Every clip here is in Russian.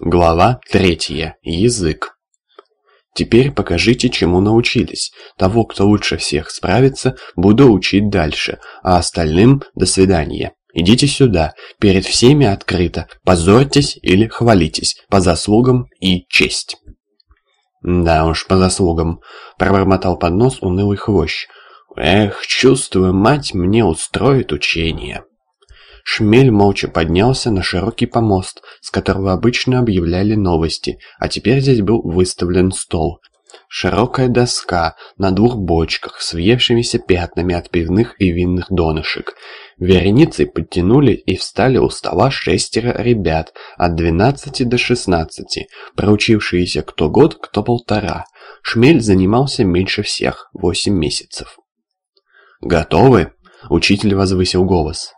Глава третья. Язык. Теперь покажите, чему научились. Того, кто лучше всех справится, буду учить дальше, а остальным до свидания. Идите сюда, перед всеми открыто, позорьтесь или хвалитесь, по заслугам и честь. Да уж, по заслугам, пробормотал под нос унылый хвощ. Эх, чувствую, мать мне устроит учение. Шмель молча поднялся на широкий помост, с которого обычно объявляли новости, а теперь здесь был выставлен стол. Широкая доска на двух бочках с въевшимися пятнами от пивных и винных донышек. Вереницей подтянули и встали у стола шестеро ребят от 12 до 16, проучившиеся кто год, кто полтора. Шмель занимался меньше всех, 8 месяцев. «Готовы?» – учитель возвысил голос.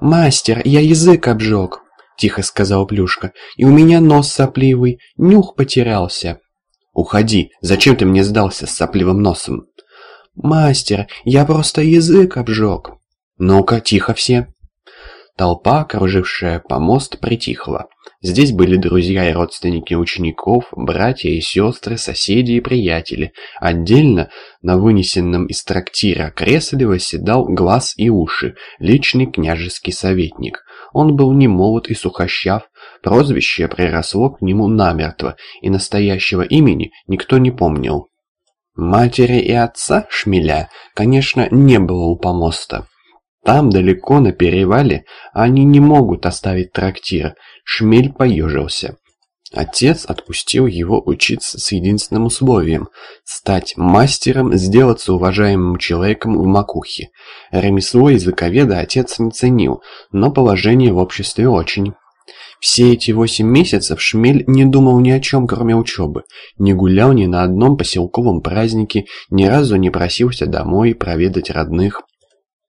«Мастер, я язык обжег», — тихо сказал Плюшка, — «и у меня нос сопливый, нюх потерялся». «Уходи, зачем ты мне сдался с сопливым носом?» «Мастер, я просто язык обжег». «Ну-ка, тихо все». Толпа, окружившая помост, притихла. Здесь были друзья и родственники учеников, братья и сестры, соседи и приятели. Отдельно на вынесенном из трактира кресле восседал глаз и уши, личный княжеский советник. Он был не и сухощав, прозвище приросло к нему намертво, и настоящего имени никто не помнил. Матери и отца Шмеля, конечно, не было у помоста. Там, далеко на перевале, они не могут оставить трактир. Шмель поежился. Отец отпустил его учиться с единственным условием – стать мастером, сделаться уважаемым человеком в макухе. Ремесло языковеда отец не ценил, но положение в обществе очень. Все эти восемь месяцев Шмель не думал ни о чем, кроме учебы. Не гулял ни на одном поселковом празднике, ни разу не просился домой проведать родных.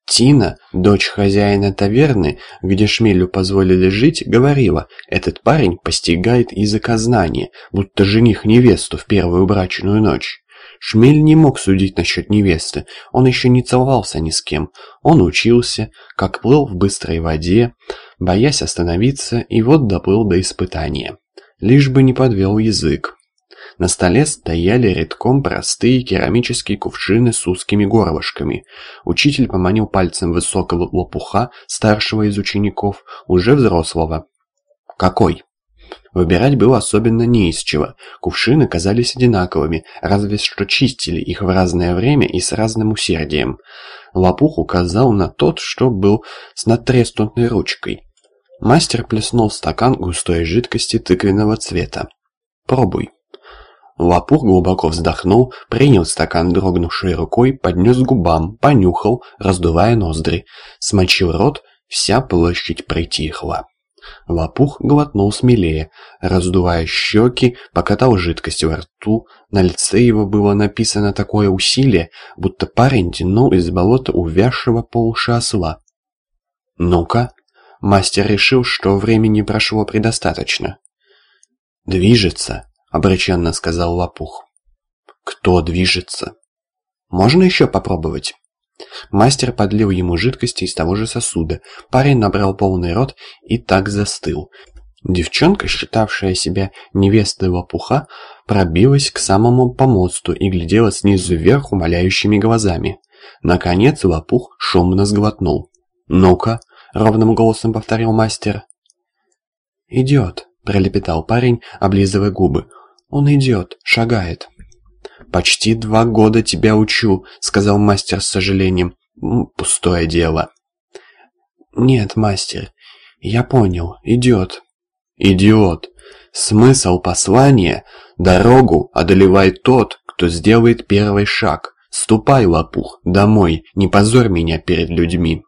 Тина, дочь хозяина таверны, где Шмелю позволили жить, говорила, этот парень постигает языкознание, будто жених невесту в первую брачную ночь. Шмель не мог судить насчет невесты, он еще не целовался ни с кем. Он учился, как плыл в быстрой воде, боясь остановиться, и вот доплыл до испытания. Лишь бы не подвел язык. На столе стояли редком простые керамические кувшины с узкими горлышками. Учитель поманил пальцем высокого лопуха, старшего из учеников, уже взрослого. «Какой?» Выбирать было особенно не из чего. Кувшины казались одинаковыми, разве что чистили их в разное время и с разным усердием. Лопух указал на тот, что был с надтреснутой ручкой. Мастер плеснул в стакан густой жидкости тыквенного цвета. «Пробуй». Лопух глубоко вздохнул, принял стакан дрогнувшей рукой, поднес к губам, понюхал, раздувая ноздри. Смочил рот, вся площадь притихла. Лопух глотнул смелее, раздувая щеки, покатал жидкость во рту. На лице его было написано такое усилие, будто парень тянул из болота увязшего по уши осла. «Ну-ка!» Мастер решил, что времени прошло предостаточно. «Движется!» Обреченно сказал Лопух. «Кто движется?» «Можно еще попробовать?» Мастер подлил ему жидкости из того же сосуда. Парень набрал полный рот и так застыл. Девчонка, считавшая себя невестой лопуха, пробилась к самому помосту и глядела снизу вверх умоляющими глазами. Наконец лопух шумно сглотнул. «Ну-ка!» — ровным голосом повторил мастер. «Идет!» — пролепетал парень, облизывая губы. Он идет, шагает. «Почти два года тебя учу», — сказал мастер с сожалением. «Пустое дело». «Нет, мастер, я понял, идет». «Идиот! Смысл послания — дорогу одолевает тот, кто сделает первый шаг. Ступай, лопух, домой, не позорь меня перед людьми».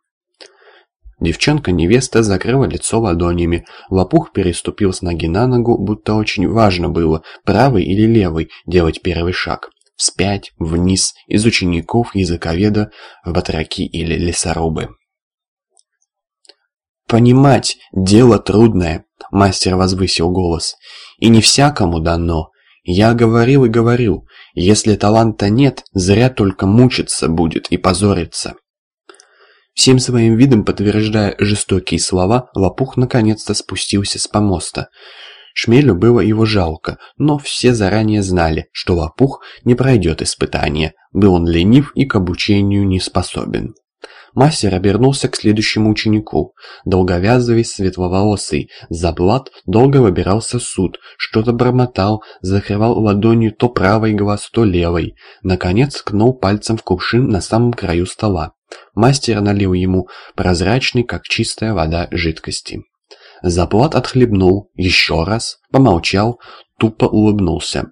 Девчонка-невеста закрыла лицо ладонями. Лопух переступил с ноги на ногу, будто очень важно было, правый или левый, делать первый шаг. Вспять, вниз, из учеников, языковеда, в батраки или лесорубы. «Понимать – дело трудное», – мастер возвысил голос. «И не всякому дано. Я говорил и говорю, если таланта нет, зря только мучиться будет и позориться». Всем своим видом подтверждая жестокие слова, Лопух наконец-то спустился с помоста. Шмелю было его жалко, но все заранее знали, что лопух не пройдет испытания. Был он ленив и к обучению не способен. Мастер обернулся к следующему ученику. Долговязый, светловолосый, заплат долго выбирался суд, что-то бормотал, закрывал ладонью то правый глаз, то левый. Наконец ткнул пальцем в кувшин на самом краю стола. Мастер налил ему прозрачный, как чистая вода, жидкости. Заплат отхлебнул, еще раз, помолчал, тупо улыбнулся.